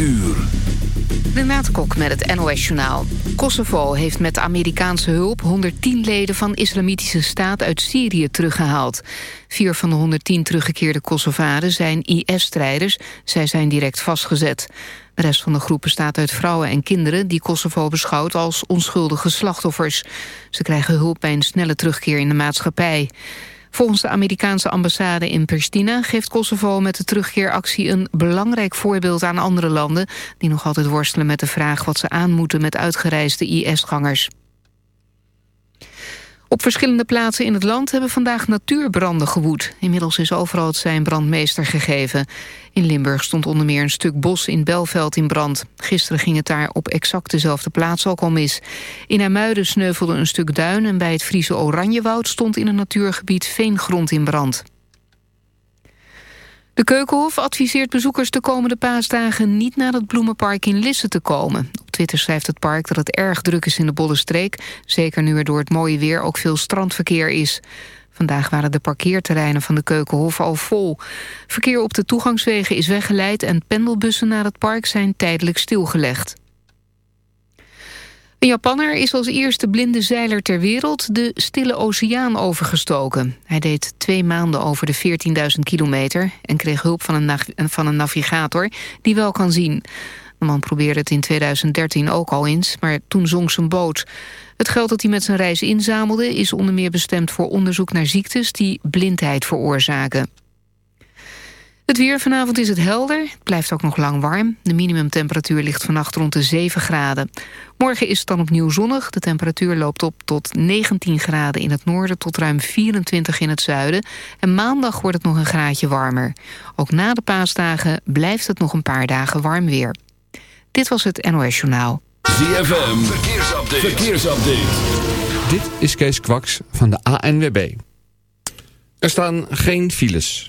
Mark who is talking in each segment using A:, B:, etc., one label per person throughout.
A: uur.
B: Renate met het NOS Journaal. Kosovo heeft met Amerikaanse hulp 110 leden van Islamitische Staat uit Syrië teruggehaald. Vier van de 110 teruggekeerde Kosovaren zijn IS-strijders. Zij zijn direct vastgezet. De rest van de groep bestaat uit vrouwen en kinderen... die Kosovo beschouwt als onschuldige slachtoffers. Ze krijgen hulp bij een snelle terugkeer in de maatschappij. Volgens de Amerikaanse ambassade in Pristina geeft Kosovo met de terugkeeractie een belangrijk voorbeeld aan andere landen die nog altijd worstelen met de vraag wat ze aan moeten met uitgereisde IS-gangers. Op verschillende plaatsen in het land hebben vandaag natuurbranden gewoed. Inmiddels is overal het zijn brandmeester gegeven. In Limburg stond onder meer een stuk bos in Belveld in brand. Gisteren ging het daar op exact dezelfde plaats ook al mis. In Hermuiden sneuvelde een stuk duin... en bij het Friese Oranjewoud stond in een natuurgebied veengrond in brand. De Keukenhof adviseert bezoekers de komende paasdagen niet naar het bloemenpark in Lisse te komen. Op Twitter schrijft het park dat het erg druk is in de Bollestreek. Zeker nu er door het mooie weer ook veel strandverkeer is. Vandaag waren de parkeerterreinen van de Keukenhof al vol. Verkeer op de toegangswegen is weggeleid en pendelbussen naar het park zijn tijdelijk stilgelegd. Een Japanner is als eerste blinde zeiler ter wereld de Stille Oceaan overgestoken. Hij deed twee maanden over de 14.000 kilometer en kreeg hulp van een, van een navigator die wel kan zien. De man probeerde het in 2013 ook al eens, maar toen zonk zijn boot. Het geld dat hij met zijn reis inzamelde is onder meer bestemd voor onderzoek naar ziektes die blindheid veroorzaken. Het weer vanavond is het helder. Het blijft ook nog lang warm. De minimumtemperatuur ligt vannacht rond de 7 graden. Morgen is het dan opnieuw zonnig. De temperatuur loopt op tot 19 graden in het noorden... tot ruim 24 in het zuiden. En maandag wordt het nog een graadje warmer. Ook na de paasdagen blijft het nog een paar dagen warm weer. Dit was het NOS Journaal.
A: ZFM, verkeersupdate. verkeersupdate.
C: Dit is Kees Kwaks van de ANWB. Er staan geen files.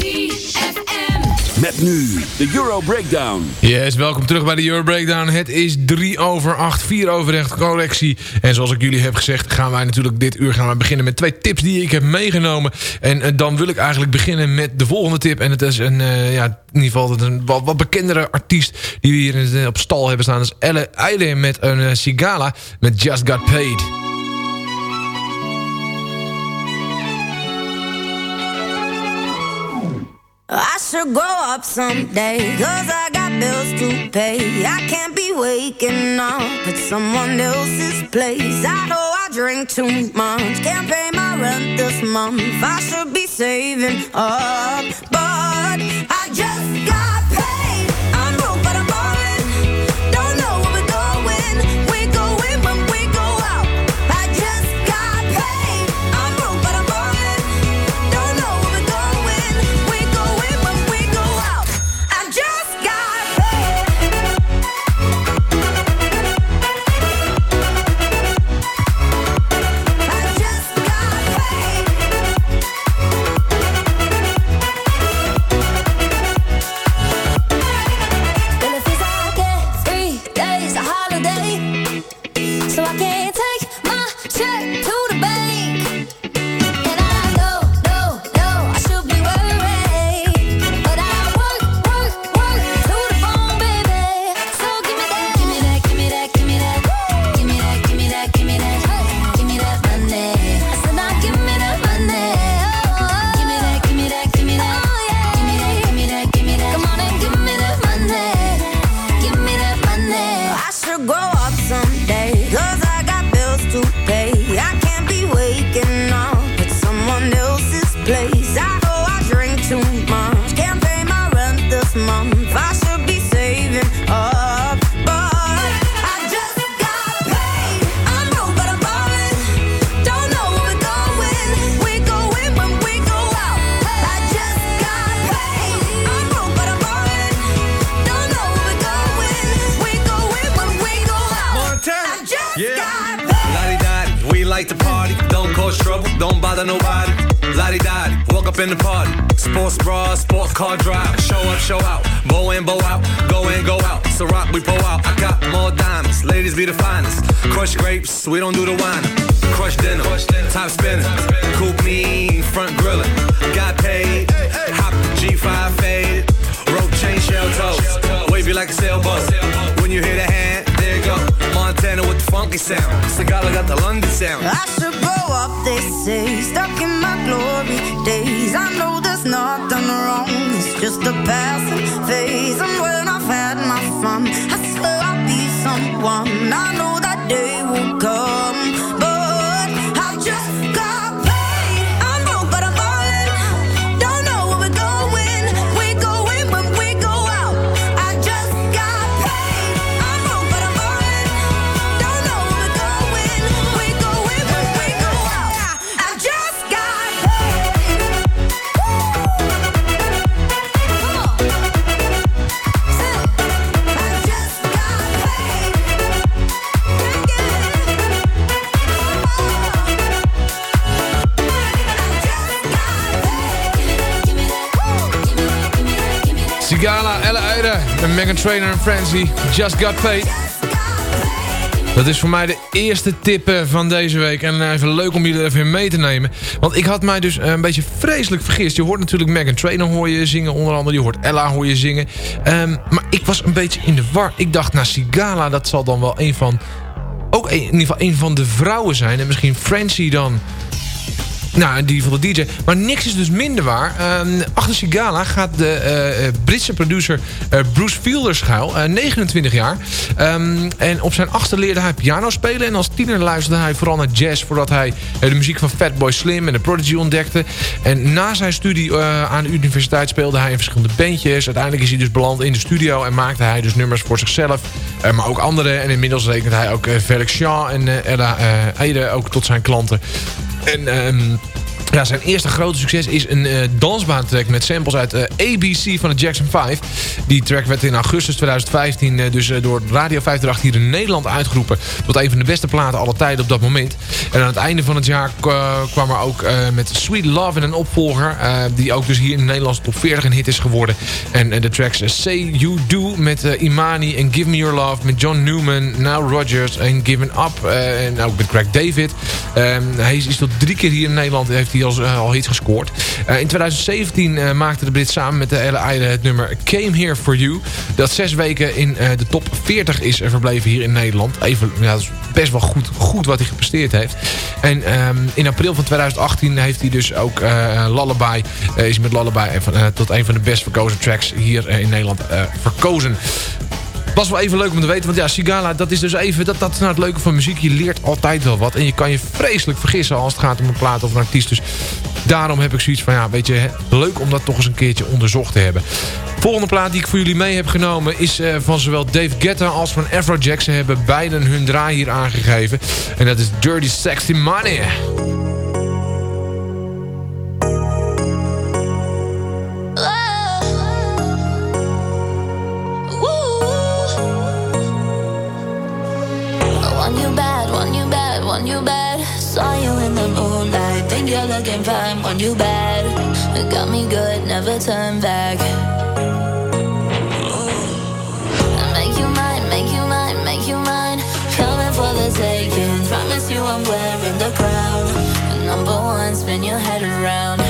A: Met nu de Euro Breakdown.
D: Yes, welkom terug bij de Euro Breakdown. Het is 3 over 8, 4 over 8 collectie. En zoals ik jullie heb gezegd, gaan wij natuurlijk dit uur gaan we beginnen met twee tips die ik heb meegenomen. En eh, dan wil ik eigenlijk beginnen met de volgende tip. En het is een, eh, ja, in ieder geval een wat, bekendere artiest die we hier in- op stal hebben staan. Dat is Elle Eile met een eh, Sigala met Just Got Paid.
E: I should grow up someday, cause I got bills to pay. I can't be waking up at someone else's place. I know I drink too much, can't pay my rent this month. I should be saving up, but I just it's just a passing phase. And when
D: Elle en Megan Trainer en Frenzy. Just Got Paid. Dat is voor mij de eerste tip eh, van deze week. En even leuk om jullie er even mee te nemen. Want ik had mij dus eh, een beetje vreselijk vergist. Je hoort natuurlijk Megan Trainer hoor je zingen. Onder andere, je hoort Ella hoor je zingen. Ehm, maar ik was een beetje in de war. Ik dacht, nou Sigala, dat zal dan wel een van... Ook in ieder geval een van de vrouwen zijn. En misschien Frenzy dan... Nou, die van de DJ. Maar niks is dus minder waar. Ehm, achter Sigala gaat de eh, eh, Britse producer eh, Bruce Fielder schuil. eh, 29 jaar. Ehm, en op zijn achtste leerde hij piano spelen. En als tiener luisterde hij vooral naar jazz... voordat hij de muziek van Fatboy Slim en de Prodigy ontdekte. En na zijn studie aan de universiteit speelde hij in verschillende bandjes. Uiteindelijk is hij dus beland in de studio... en maakte hij dus nummers voor zichzelf. maar ook anderen. En inmiddels rekent hij ook Felix Jean en Ella Eide ook tot zijn klanten. En ehm, ja, zijn eerste grote succes is een eh dansbaantrack met samples uit eh, ABC van de Jackson 5. Die track werd in augustus 2015 eh, dus door Radio 538 hier in Nederland uitgeroepen... tot een van de beste platen aller tijden op dat moment. En aan het einde van het jaar kwam er ook met Sweet Love en een opvolger... die ook dus hier in de Nederlandse top 40 een hit is geworden. En de tracks Say You Do met Imani en Give Me Your Love... met John Newman, Now Rogers en Given Up en ook met Craig David. Ehm, hij is, is tot drie keer hier in Nederland heeft hij al, eh, al hits gescoord. Eh, in 2017 eh, maakte de Brit samen met de Eide het nummer Came Here For You. Dat zes weken in de top 40 is verbleven hier in Nederland. Even, ja, dat is best wel goed, goed wat hij gepresteerd heeft. En ehm, in april van 2018 heeft hij dus ook eh Lullaby, is met Lullaby eh, tot een van de best verkozen tracks hier in Nederland verkozen. Was wel even leuk om te weten, want ja, Sigala, dat is dus even, dat, dat is nou het leuke van muziek. Je leert altijd wel wat en je kan je vreselijk vergissen als het gaat om een plaat of een artiest. Dus daarom heb ik zoiets van, ja, weet je, leuk om dat toch eens een keertje onderzocht te hebben. Volgende plaat die ik voor jullie mee heb genomen is eh, van zowel Dave Guetta als van Afrojack. Ze hebben beiden hun draai hier aangegeven. En dat is Dirty Sexy Money.
F: Saw you in the moonlight, think you're looking fine. Want you bad, it got me good, never turn back. Make you mine, make you mine, make you mine. Coming for the taking. Promise you I'm wearing the crown. Number one, spin your head around.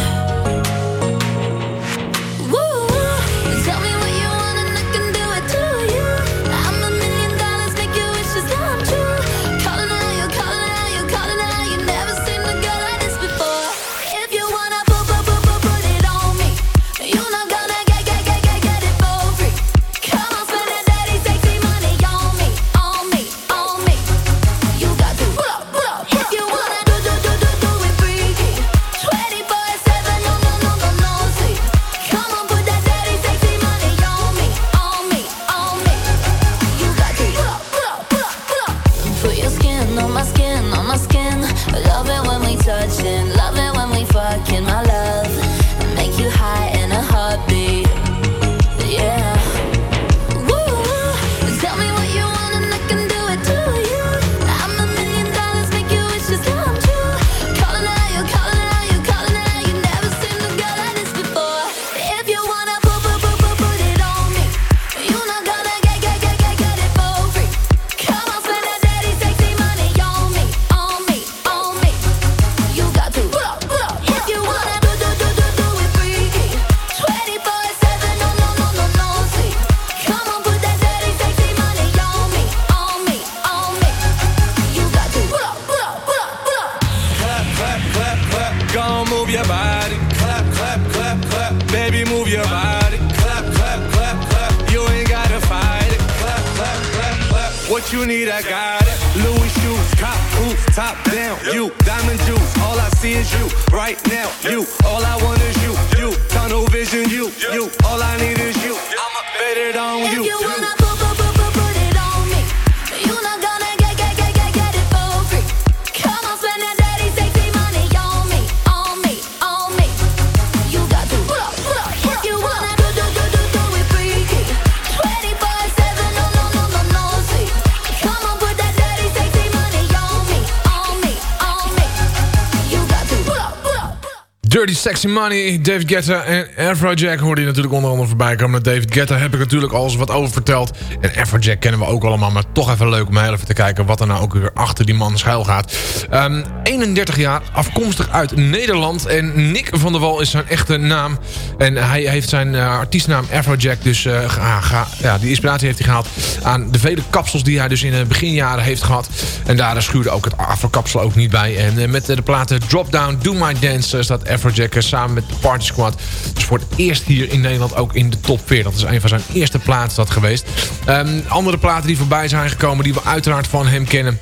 F: Money,
D: David Guetta en Afrojack hoorde je natuurlijk onder andere voorbij komen. David Guetta heb ik natuurlijk al eens wat over verteld. En Afrojack kennen we ook allemaal, maar toch even leuk om heel even te kijken wat er nou ook weer achter die man schuil gaat. Ehm, 31 jaar, afkomstig uit Nederland. En Nick van der Wal is zijn echte naam. En hij heeft zijn eh, artiestnaam Afrojack dus, ga- ja, die inspiratie heeft hij gehaald aan de vele kapsels die hij dus in de beginjaren heeft gehad. En daar schuurde ook het afro-kapsel ook niet bij. En eh, met de platen Drop Down, Do My Dance staat Afrojack eh, met de Party Squad. Dus voor het eerst hier in Nederland ook in de top 40. Dat is een van zijn eerste platen dat geweest. Ehm, andere platen die voorbij zijn gekomen die we uiteraard van hem kennen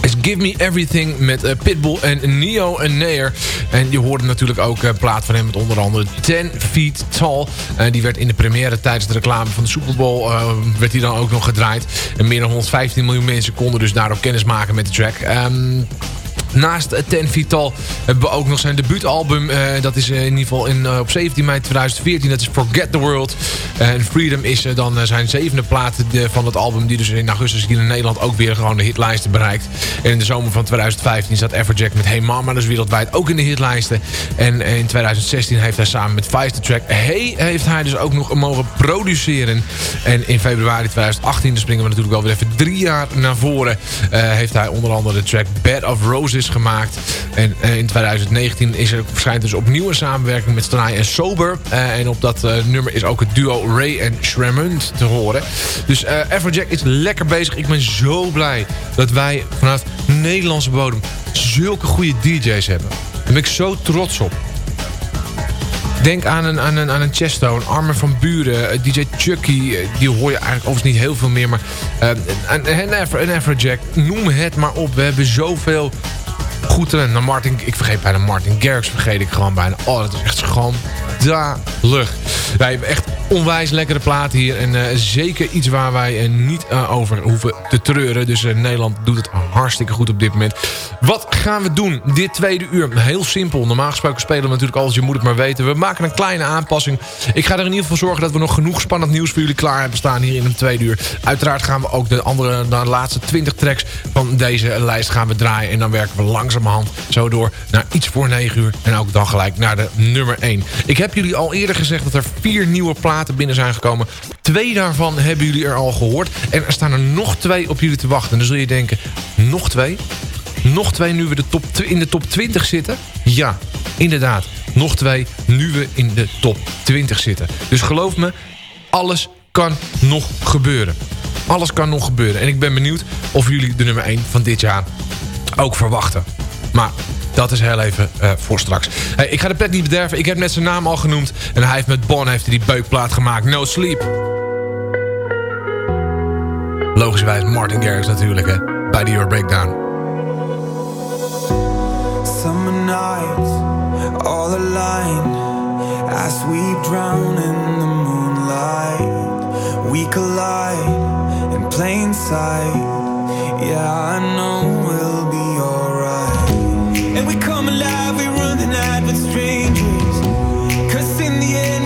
D: is Give Me Everything met eh, Pitbull en Neo en Nair. En je hoorde natuurlijk ook een plaat van hem met onder andere 10 Feet Tall. Eh, die werd in de première tijdens de reclame van de Super Bowl... eh, werd die dan ook nog gedraaid. En meer dan 115 miljoen mensen konden dus daarop kennis maken met de track. Ehm, Naast Ten Vital hebben we ook nog zijn debuutalbum. eh, dat is eh, in ieder geval in, eh, op 17 mei 2014. Dat is Forget the World. En Freedom is dan zijn zevende plaat van het album. Die dus in augustus hier in Nederland ook weer gewoon de hitlijsten bereikt. En in de zomer van 2015 zat Everjack met Hey Mama dus wereldwijd ook in de hitlijsten. En in 2016 heeft hij samen met Vice de track Hey heeft hij dus ook nog mogen produceren. En in februari 2018, dan springen we natuurlijk wel weer even drie jaar naar voren. heeft hij onder andere de track Bed of Roses gemaakt. En eh, in 2019 is er verschijnt dus opnieuw een samenwerking met Stanai en Sober. Eh, en op dat eh, nummer is ook het duo Ray en Shremund te horen. Dus Everjack is lekker bezig. Ik ben zo blij dat wij vanuit Nederlandse bodem zulke goede DJ's hebben. Daar ben ik zo trots op. Denk aan een, aan een, aan een Chesto, een Armin van Buren, DJ Chucky. Die hoor je eigenlijk overigens niet heel veel meer. Maar een, Afro- een Afrojack, noem het maar op. We hebben zoveel goed. Nou, Martin, ik vergeet bijna Martin Garrix, vergeet ik gewoon bijna. Oh, dat is echt schandalig. Wij hebben echt onwijs lekkere platen hier. En eh, zeker iets waar wij eh, niet eh, over hoeven te treuren. Dus Nederland doet het hartstikke goed op dit moment. Wat gaan we doen dit tweede uur? Heel simpel. Normaal gesproken spelen we natuurlijk alles. Je moet het maar weten. We maken een kleine aanpassing. Ik ga er in ieder geval zorgen dat we nog genoeg spannend nieuws voor jullie klaar hebben staan hier in een tweede uur. Uiteraard gaan we ook de andere, de laatste 20 tracks van deze lijst gaan we draaien. En dan werken we langzamerhand zo door naar iets voor 9 uur. En ook dan gelijk naar de nummer 1. Ik heb jullie al eerder gezegd dat er vier nieuwe platen binnen zijn gekomen. Twee daarvan hebben jullie er al gehoord. En er staan er nog twee op jullie te wachten. En dan zul je denken, nog twee? Nog twee nu we de top, in de top 20 zitten? Ja, inderdaad. Nog twee nu we in de top 20 zitten. Dus geloof me, alles kan nog gebeuren. Alles kan nog gebeuren. En ik ben benieuwd of jullie de nummer 1 van dit jaar ook verwachten. Maar dat is heel even eh, voor straks. Hey, ik ga de pet niet bederven. Ik heb net zijn naam al genoemd. En hij heeft met Bon heeft die beukplaat gemaakt. No Sleep. Logischerwijs Martin Garrix natuurlijk, hè. Bij de Euro Breakdown.
G: Summer nights, all aligned As we drown in the moonlight We collide in plain sight Yeah, I know And we come alive, we run the night with strangers, Cause in the end.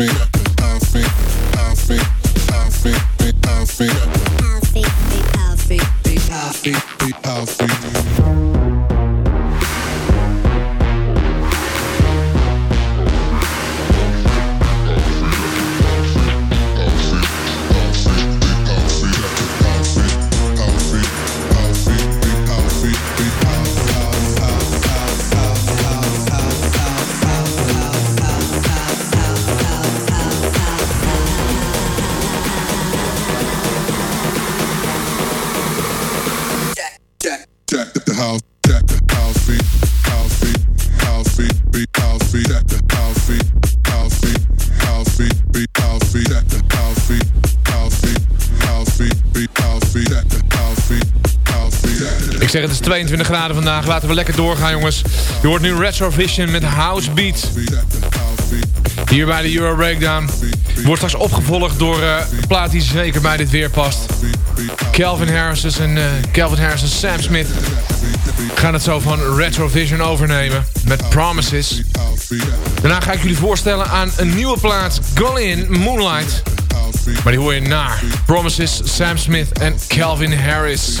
D: feel. 22 graden vandaag. Laten we lekker doorgaan, jongens. Je hoort nu Retrovision met House Beat. Hier bij de Euro Breakdown. Wordt straks opgevolgd door eh, een plaat die zeker bij dit weer past. Calvin Harris en uh, Harris en Sam Smith gaan het zo van Retrovision overnemen met Promises. Daarna ga ik jullie voorstellen aan een nieuwe plaat, in Moonlight. Maar die hoor je na Promises, Sam Smith en Calvin Harris.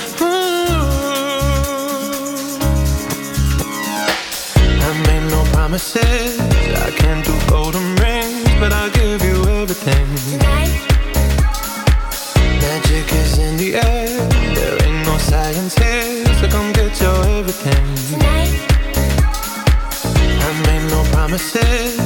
G: promises. I can't do golden rings, but I'll give you everything. Tonight. Magic is in the air. There ain't no science here, so come get you everything. Tonight. I made no promises.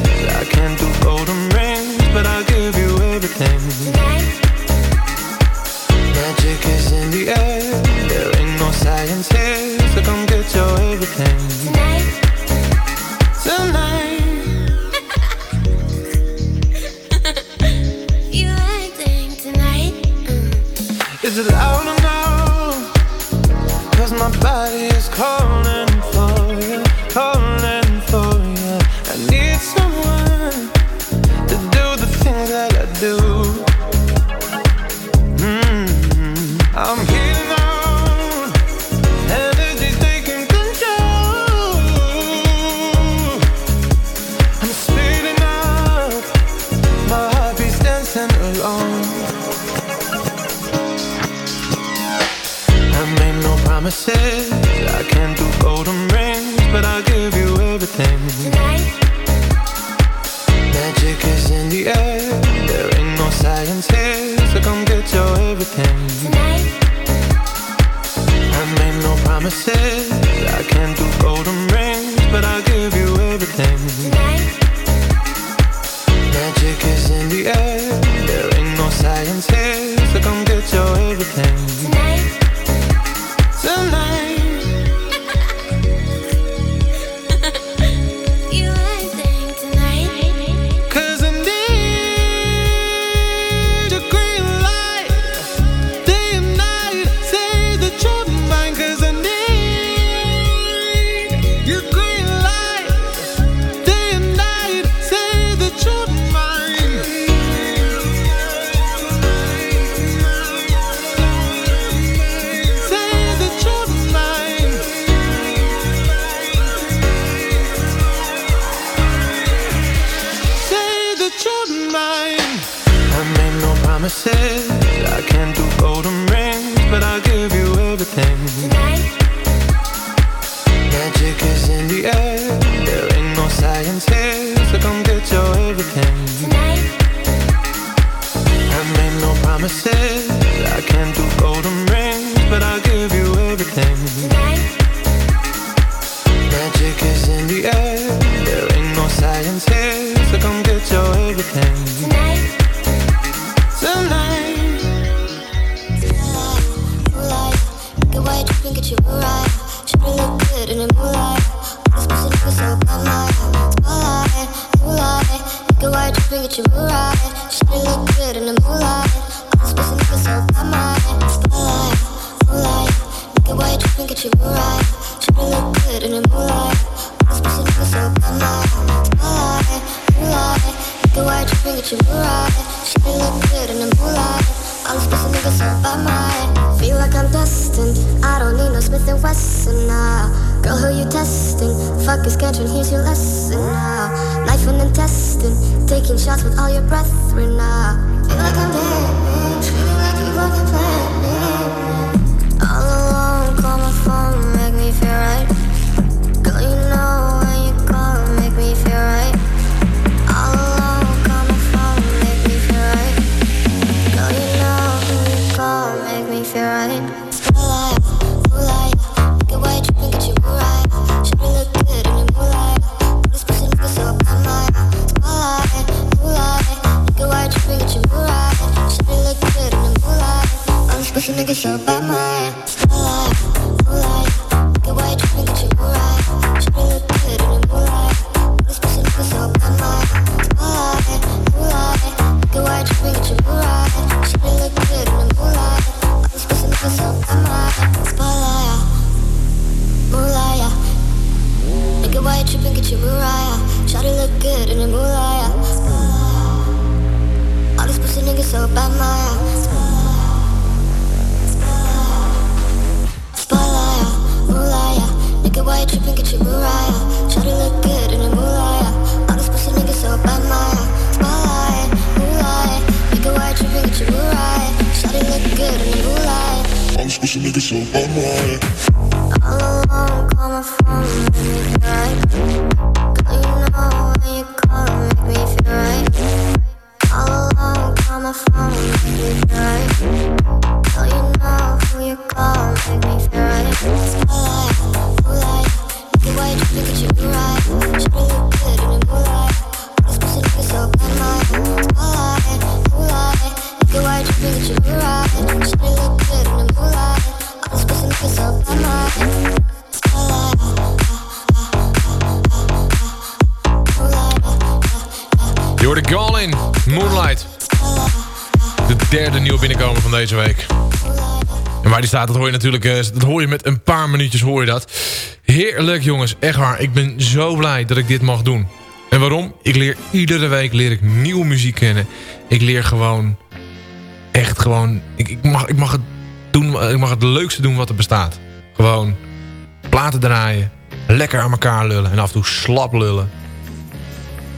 D: Gallin, Moonlight. De derde nieuwe binnenkomer van deze week. En waar die staat, dat hoor je natuurlijk eh, dat hoor je met een paar minuutjes hoor je dat. Heerlijk jongens, echt waar. Ik ben zo blij dat ik dit mag doen. En waarom? Ik leer iedere week leer ik nieuwe muziek kennen. Ik leer gewoon echt gewoon... Ik, ik, mag, ik, mag het doen, ik mag het leukste doen wat er bestaat. Gewoon platen draaien, lekker aan elkaar lullen en af en toe slap lullen.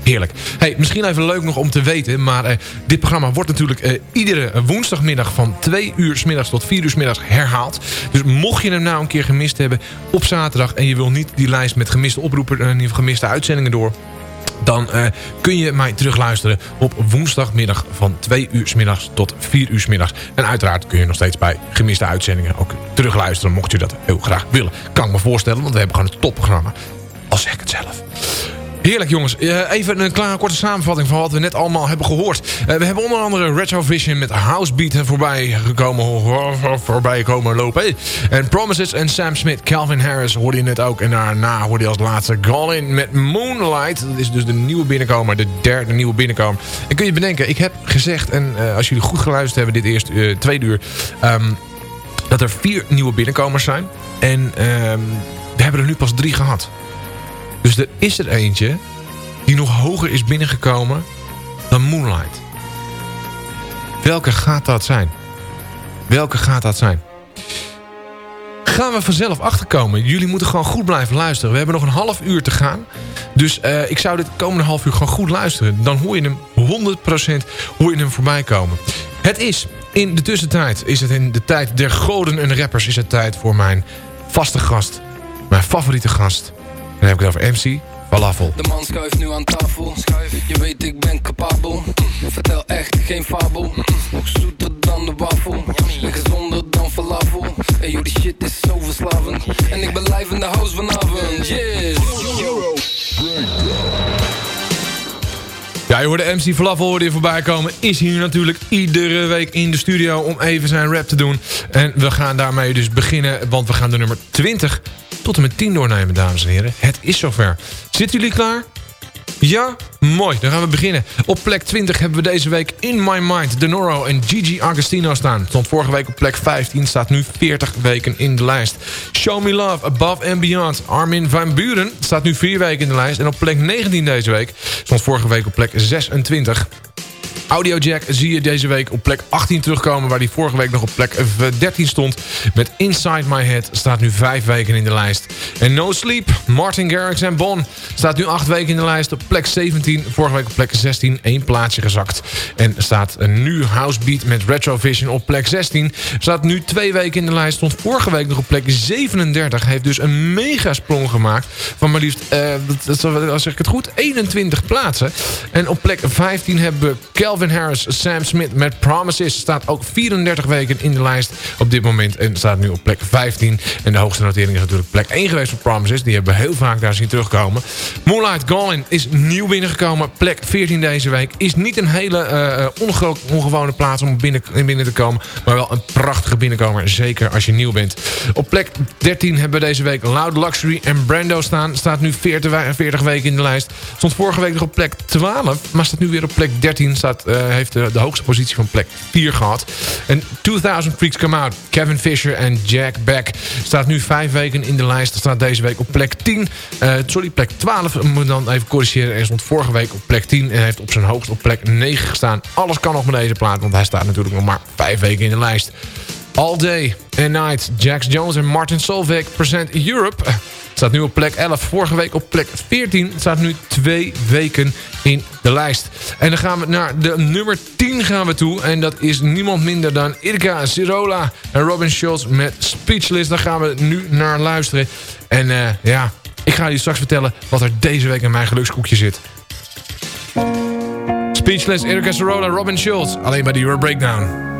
D: Heerlijk. Hey, misschien even leuk nog om te weten, maar eh, dit programma wordt natuurlijk eh, iedere woensdagmiddag van 2 uur s middags tot 4 uur s middags herhaald. Dus mocht je hem nou een keer gemist hebben op zaterdag en je wil niet die lijst met gemiste oproepen en uh, gemiste uitzendingen door dan kun je mij terugluisteren op woensdagmiddag van 2 uur s middags tot 4 uur s middags. En uiteraard kun je nog steeds bij gemiste uitzendingen ook terugluisteren, mocht je dat heel graag willen. Kan ik me voorstellen, want we hebben gewoon een topprogramma. Al zeg ik het zelf. Heerlijk jongens. Uh, even een kleine korte samenvatting van wat we net allemaal hebben gehoord. Uh, we hebben onder andere Retrovision met Housebeat voorbij gekomen, voorbij komen lopen. En Promises en Sam Smith, Calvin Harris hoorde je net ook. En daarna hoorde je als laatste Gallin met Moonlight. Dat is dus de nieuwe binnenkomer, de derde nieuwe binnenkomer. En kun je bedenken, ik heb gezegd, en uh, als jullie goed geluisterd hebben dit eerste tweede uur... Um, dat er vier nieuwe binnenkomers zijn. En um, we hebben er nu pas drie gehad. Dus er is er eentje die nog hoger is binnengekomen dan Moonlight. Welke gaat dat zijn? Welke gaat dat zijn? Gaan we vanzelf achterkomen. Jullie moeten gewoon goed blijven luisteren. We hebben nog een half uur te gaan. Dus uh, ik zou dit komende half uur gewoon goed luisteren. Dan hoor je hem 100% hoor je hem voorbij komen. Het is in de tussentijd, is het in de tijd der goden en rappers... is het tijd voor mijn vaste gast. Mijn favoriete gast. Dan heb ik het over MC Falafel.
H: De man schuift nu aan tafel. Je weet ik ben capabel. Vertel echt geen fabel. Nog zoeter dan de wafel. En gezonder dan falafel. En joh, die shit is zo verslavend. En ik ben live in de house vanavond. Yes.
D: Ja, je hoorde MC Falafel hoorde je voorbij komen. Is hier natuurlijk iedere week in de studio om even zijn rap te doen. En we gaan daarmee dus beginnen, want we gaan de nummer 20 tot en met 10 doornemen, dames en heren. Het is zover. Zitten jullie klaar? Ja? Mooi, dan gaan we beginnen. Op plek 20 hebben we deze week In My Mind, Denoro en Gigi Agostino staan. Stond vorige week op plek 15, staat nu 40 weken in de lijst. Show Me Love, Above and Beyond. Armin van Buren staat nu 4 weken in de lijst. En op plek 19 deze week stond vorige week op plek 26. Audiojack zie je deze week op plek 18 terugkomen... waar die vorige week nog op plek 13 stond. Met Inside My Head staat nu 5 weken in de lijst. En No Sleep, Martin Garrix en Bon... staat nu 8 weken in de lijst op plek 17. Vorige week op plek 16, één plaatsje gezakt. En staat nu Housebeat met Retrovision op plek 16. Staat nu 2 weken in de lijst. Stond vorige week nog op plek 37. Heeft dus een mega sprong gemaakt. Van maar liefst, dat, dat, zeg ik het goed, 21 plaatsen. En op plek 15 hebben we Calvin Harris, Sam Smith met Promises. Staat ook 34 weken in de lijst op dit moment. En staat nu op plek 15. En de hoogste notering is natuurlijk plek 1 geweest voor Promises. Die hebben we heel vaak daar zien terugkomen. Moonlight Gallin is nieuw binnengekomen. Plek 14 deze week. Is niet een hele uh, ongewone plaats om binnen, binnen te komen. Maar wel een prachtige binnenkomer. Zeker als je nieuw bent. Op plek 13 hebben we deze week Loud Luxury en Brando staan. Staat nu 40, 40 weken in de lijst. Stond vorige week nog op plek 12. Maar staat nu weer op plek 13. Staat
F: eh, heeft de, de hoogste positie van plek 4 gehad. En 2000 Freaks Come Out. Kevin Fisher en Jack Beck staat nu vijf weken in de lijst. Staat deze week op plek 10. Eh, sorry, plek 12. Ik Moet dan even corrigeren. Hij stond vorige week op plek 10 en heeft op zijn hoogst op plek 9 gestaan. Alles kan nog met deze plaat, want hij staat natuurlijk nog maar vijf weken in de lijst. All Day and Night. Jax Jones en Martin Solveig present Europe. Staat nu op plek 11. Vorige week op plek 14. Staat nu twee weken in de lijst. En dan gaan we naar de nummer 10 gaan we toe. En dat is niemand minder dan Irka Cirola en Robin Schulz met Speechless. Daar gaan we nu naar luisteren. En eh, ja, ik ga je straks vertellen wat er deze week in mijn gelukskoekje zit. Speechless, Irka Cirola, Robin Schulz. Alleen bij de Euro Breakdown.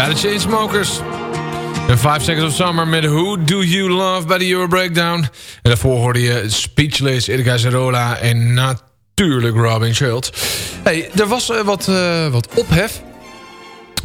D: Ja, de Chainsmokers. En 5 Seconds of Summer met Who Do You Love bij de Euro Breakdown. En daarvoor hoorde je Speechless, Erika Zerola en natuurlijk Robin Schultz. Hey, er was eh, wat, eh, wat ophef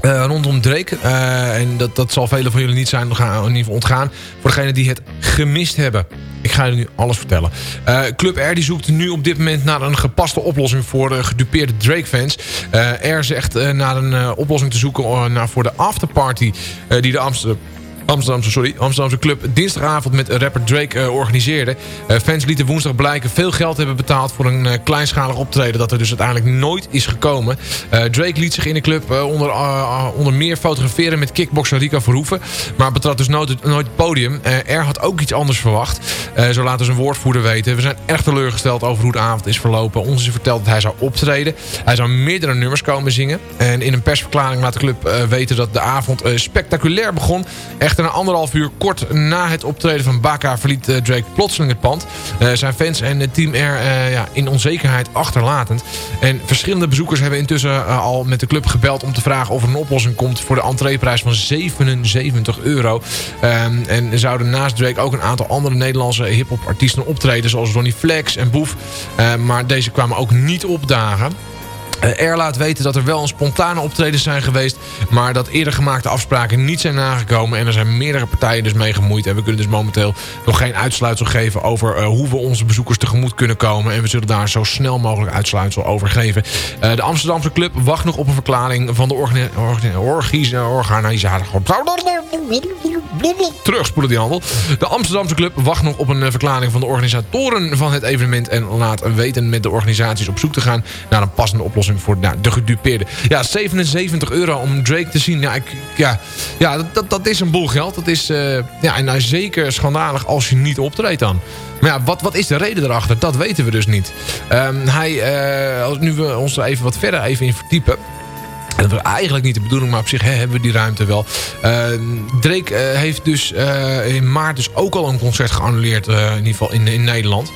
D: eh, rondom Drake. Eh, en dat, dat zal velen van jullie niet zijn geval ontgaan. Voor degenen die het gemist hebben. Ik ga jullie nu alles vertellen. Eh, Club R die zoekt nu op dit moment naar een gepaste oplossing voor de gedupeerde Drake-fans. Eh R zegt naar een oplossing te zoeken naar voor de afterparty die de Amsterdam... Amsterdamse, sorry, Amsterdamse club dinsdagavond met rapper Drake eh, organiseerde. Eh, fans lieten woensdag blijken veel geld hebben betaald voor een eh, kleinschalig optreden dat er dus uiteindelijk nooit is gekomen. Drake liet zich in de club onder, onder meer fotograferen met kickboxer Rika Verhoeven, maar betrad dus nooit, het podium. Eh, R had ook iets anders verwacht. Zo laat dus een woordvoerder weten. We zijn erg teleurgesteld over hoe de avond is verlopen. Ons is verteld dat hij zou optreden. Hij zou meerdere nummers komen zingen. En in een persverklaring laat de club weten dat de avond spectaculair begon. Echter na anderhalf uur kort na het optreden van Baka verliet eh, Drake plotseling het pand. Eh, zijn fans en het team er eh, ja, in onzekerheid achterlatend. En verschillende bezoekers hebben intussen al met de club gebeld om te vragen of er een oplossing komt voor de entreeprijs van 77 euro. Ehm, en zouden naast Drake ook een aantal andere Nederlandse hip-hop artiesten optreden, zoals Ronnie Flex en Boef. Eh, maar deze kwamen ook niet opdagen. Eh, R laat weten dat er wel een spontane optredens zijn geweest... maar dat eerder gemaakte afspraken niet zijn nagekomen... en er zijn meerdere partijen dus mee gemoeid. En we kunnen dus momenteel nog geen uitsluitsel geven... over eh, hoe we onze bezoekers tegemoet kunnen komen. En we zullen daar zo snel mogelijk uitsluitsel over geven. Eh, de Amsterdamse club wacht nog op een verklaring... van de organi organi organi organisatie... Terugspoelen die handel. De Amsterdamse club wacht nog op een eh, verklaring van de organisatoren van het evenement... en laat weten met de organisaties op zoek te gaan... naar een passende oplossing voor nou, de gedupeerden. Ja, 77 euro om Drake te zien. Ja, ik, ja, ja dat, dat, is een boel geld. Dat is eh, ja, en nou, zeker schandalig als je niet optreedt dan. Maar ja, wat, wat is de reden erachter? Dat weten we dus niet. Ehm, hij, eh, nu we ons er even wat verder even in verdiepen... Dat was eigenlijk niet de bedoeling, maar op zich hè, hebben we die ruimte wel. Uh, Drake uh, heeft dus uh, in maart dus ook al een concert geannuleerd, in ieder geval in, in Nederland.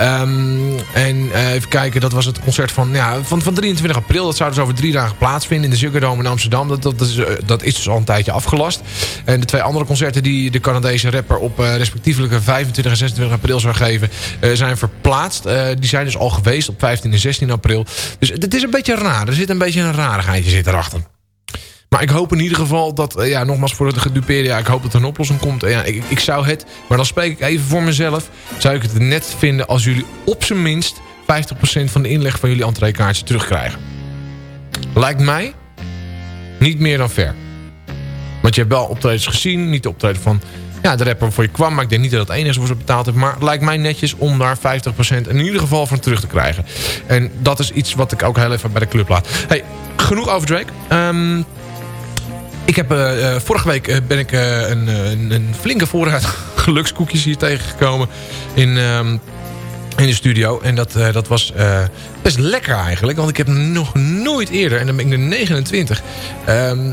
D: Um, en even kijken, dat was het concert van, ja, van, van 23 april. Dat zou dus over drie dagen plaatsvinden in de Ziggo Dome in Amsterdam. Dat, dat, is, dat is dus al een tijdje afgelast. En de twee andere concerten die de Canadese rapper op respectievelijk 25 en 26 april zou geven, zijn verplaatst. die zijn dus al geweest op 15 en 16 april. Dus het is een beetje raar. Er zit een beetje een rarigheidje zit erachter. Maar ik hoop in ieder geval dat, eh, ja, nogmaals voor de gedupeerde... Ja, ik hoop dat er een oplossing komt. En ja, ik, ik zou het, maar dan spreek ik even voor mezelf... zou ik het net vinden als jullie op zijn minst... 50% van de inleg van jullie entreekaartje terugkrijgen. Lijkt mij niet meer dan fair. Want je hebt wel optredens gezien, niet de optreden van ja, de rapper waarvoor je kwam. Maar ik denk niet dat het enige is wat ze betaald hebben. Maar het lijkt mij netjes om daar 50% in ieder geval van terug te krijgen. En dat is iets wat ik ook heel even bij de club laat. Hey, genoeg over Drake. Ehm, ik heb, eh, eh, vorige week eh, ben ik een, een, een flinke voorraad gelukskoekjes hier tegengekomen in, ehm, in de studio. En dat, dat was best lekker eigenlijk. Want ik heb nog nooit eerder, en dan ben ik nu 29... ehm,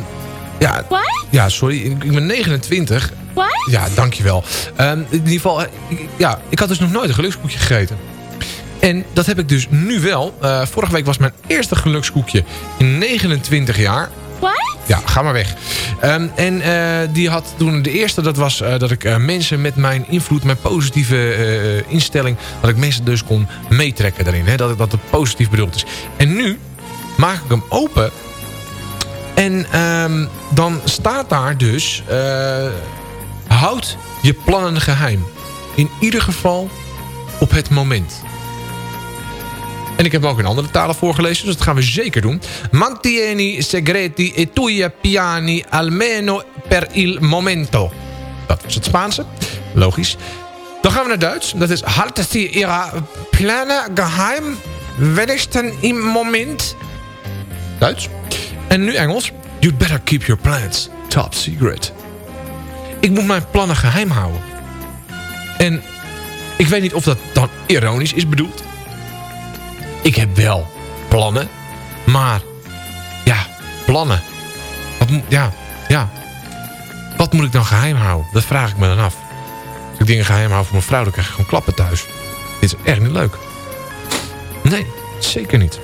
D: ja, ja, sorry, ik ben 29. Ja, dankjewel. Ehm, in ieder geval, eh, ik- ja, ik had dus nog nooit een gelukskoekje gegeten. En dat heb ik dus nu wel. Eh, vorige week was mijn eerste gelukskoekje in 29 jaar. Ja, ga maar weg. Ehm, en eh, die had toen de eerste, dat was dat ik mensen met mijn invloed, mijn positieve instelling, dat ik mensen dus kon meetrekken daarin. Hè, dat, dat het positief bedoeld is. En nu maak ik hem open. En ehm, dan staat daar dus, houd je plannen geheim. In ieder geval op het moment. En ik heb ook in andere talen voorgelezen, dus dat gaan we zeker doen. Mantieni segreti e tui piani almeno per il momento. Dat was het Spaanse. Logisch. Dan gaan we naar Duits. Dat is haltet die ihre plannen geheim, wenigstens im moment. Duits. En nu Engels. You'd better keep your plans top secret. Ik moet mijn plannen geheim houden. En ik weet niet of dat dan ironisch is bedoeld. Ik heb wel plannen. Maar, ja, plannen. Wat ja, ja. Wat moet ik dan geheim houden? Dat vraag ik me dan af. Als ik dingen geheim hou voor mijn vrouw, dan krijg ik gewoon klappen thuis. Dit is echt niet leuk. Nee, zeker niet.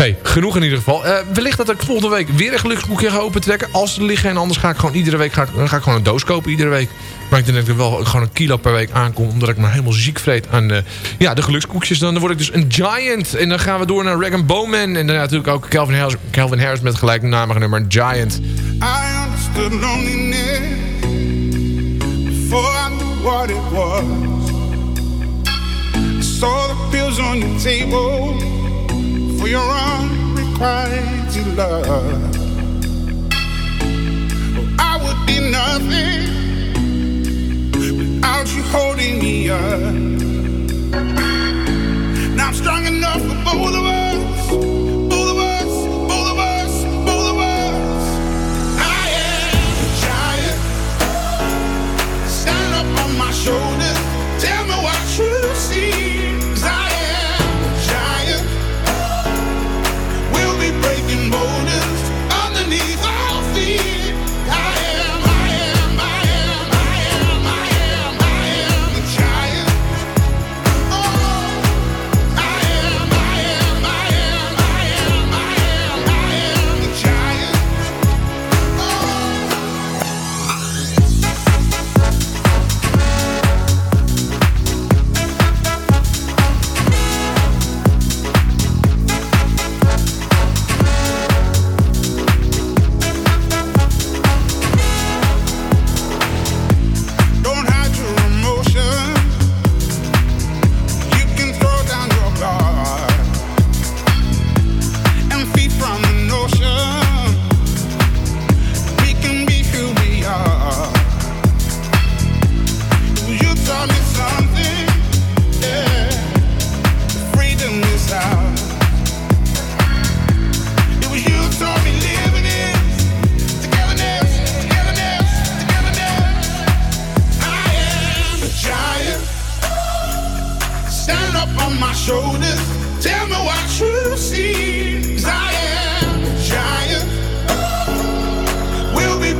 D: Hey, genoeg in ieder geval. Eh, wellicht dat ik volgende week weer een geluksboekje ga opentrekken. Als er liggen. En anders ga ik gewoon iedere week ga ik, ga ik gewoon een doos kopen. Iedere week. Maar ik denk dat ik er wel gewoon een kilo per week aankom. Omdat ik me helemaal ziek vreet aan eh, ja, de gelukskoekjes. Dan word ik dus een giant. En dan gaan we door naar Rag Bowman. En dan natuurlijk ook Calvin Harris, Calvin Harris met gelijknamige nummer Giant.
I: I understood loneliness before I the on table for your unrequited love. Oh, I would be nothing without you holding me up. Now I'm strong enough for both of us.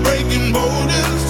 I: breaking borders.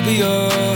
J: happier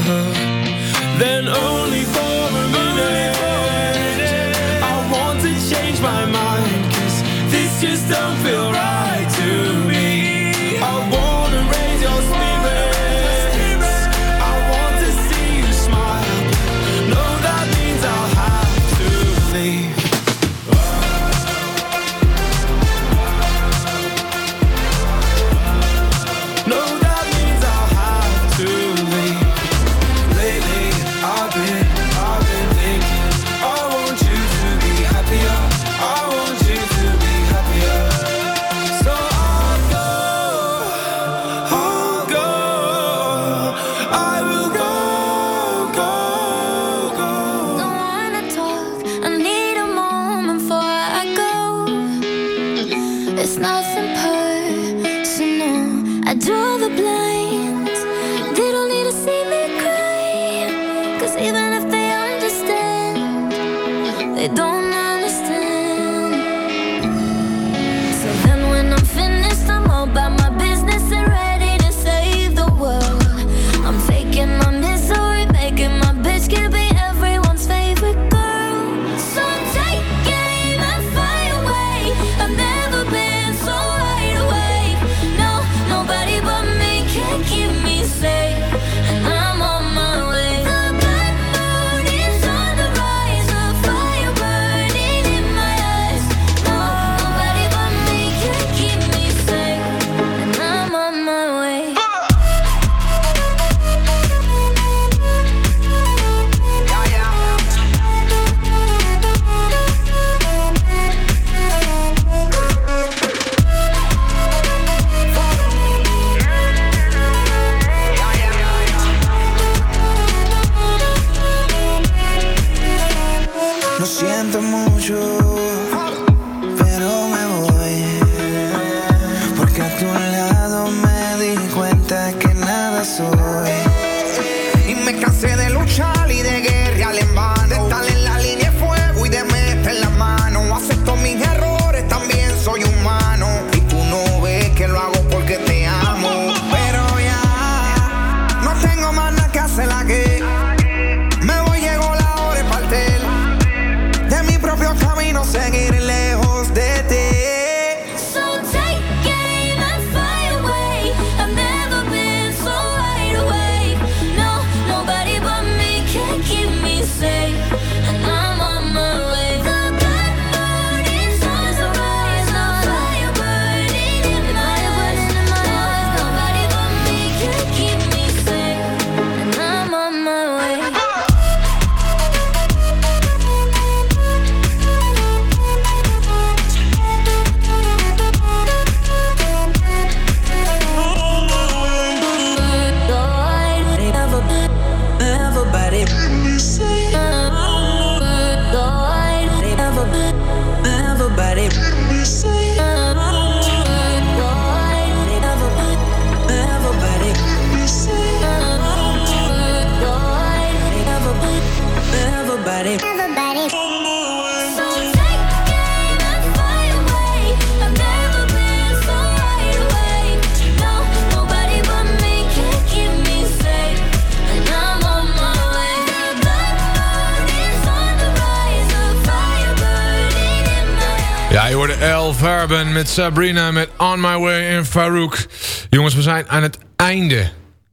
D: Met Sabrina met On My Way en Farouk. Jongens, we zijn aan het einde.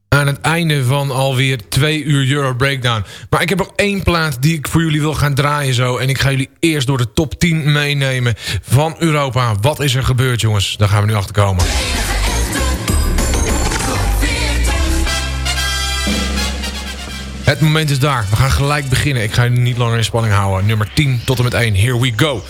D: Aan het einde van alweer twee uur Euro Breakdown. Maar ik heb nog één plaat die ik voor jullie wil gaan draaien zo. En ik ga jullie eerst door de top 10 meenemen van Europa. Wat is er gebeurd, jongens? Daar gaan we nu achter komen. Het moment is daar. We gaan gelijk beginnen. Ik ga jullie niet langer in spanning houden. Nummer 10 tot en met 1. Here we go.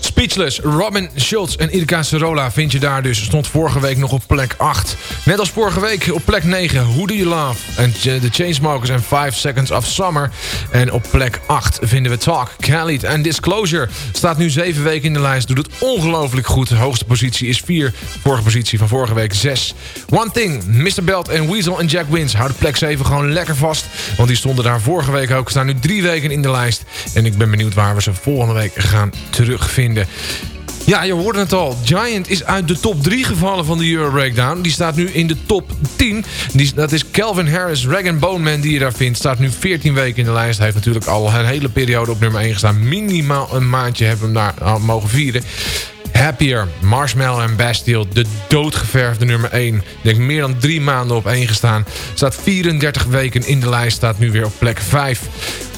D: Speechless, Robin Schultz en Irka Serola vind je daar dus. Stond vorige week nog op plek 8. Net als vorige week op plek 9. Who Do You Love? En The Chainsmokers en 5 Seconds of Summer. En op plek 8 vinden we Talk, Khalid en Disclosure. Staat nu 7 weken in de lijst. Doet het ongelooflijk goed. De hoogste positie is 4. Vorige positie van vorige week 6. One Thing, Mr. Belt en Weasel en Jack Wins houden plek 7 gewoon lekker vast. Want die stonden daar vorige week ook. Staan nu 3 weken in de lijst. En ik ben benieuwd waar we ze volgende week gaan terugvinden. Ja, je hoorde het al. Giant is uit de top 3 gevallen van de Euro Breakdown. Die staat nu in de top 10. Die, dat is Calvin Harris, Rag Bone Man die je daar vindt. Staat nu 14 weken in de lijst. Hij heeft natuurlijk al een hele periode op nummer 1 gestaan. Minimaal een maandje hebben we hem daar al mogen vieren. Happier, Marshmallow en Bastille, de doodgeverfde nummer 1. Ik denk meer dan drie maanden op 1 gestaan. Staat 34 weken in de lijst, staat nu weer op plek 5.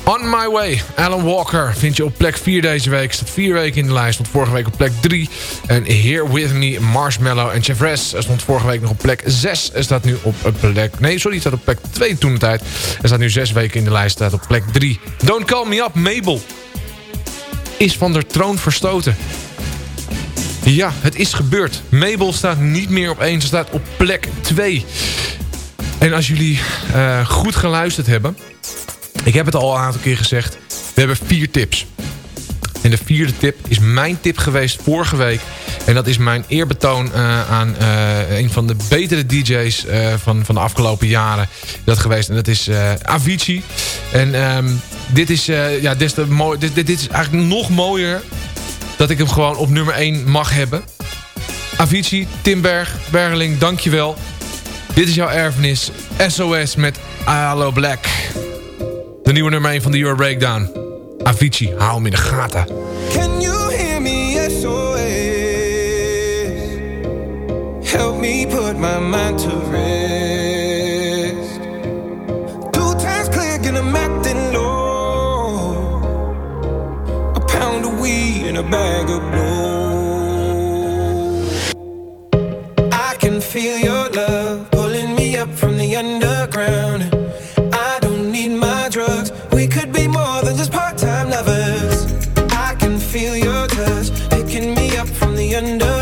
D: On My Way, Alan Walker vind je op plek 4 deze week. Staat 4 weken in de lijst, stond vorige week op plek 3. En Here With Me, Marshmallow en Chevres stond vorige week nog op plek 6. En staat nu op plek... Nee, sorry, staat op plek 2 toen de tijd. En staat nu 6 weken in de lijst, staat op plek 3. Don't Call Me Up, Mabel. Is van de troon verstoten. Ja, het is gebeurd. Mabel staat niet meer op 1, ze staat op plek 2. En als jullie eh, goed geluisterd hebben... Ik heb het al een aantal keer gezegd. We hebben vier tips. En de vierde tip is mijn tip geweest vorige week. En dat is mijn eerbetoon uh, aan uh, een van de betere DJ's uh, van, van de afgelopen jaren. Dat geweest. En dat is Avicii. En um, dit, is, ja, mooi, dit, dit, is eigenlijk nog mooier dat ik hem gewoon op nummer 1 mag hebben. Avicii, Timberg, Bergeling, dankjewel. Dit is jouw erfenis. SOS met Hallo Black. De nieuwe nummer 1 van de Euro Breakdown. Avicii, hou hem in de gaten.
G: Can you hear me? SOS. Help me put my mind to rest. Two times click and I'm acting low. A pound of weed and a bag of blow. I can feel your up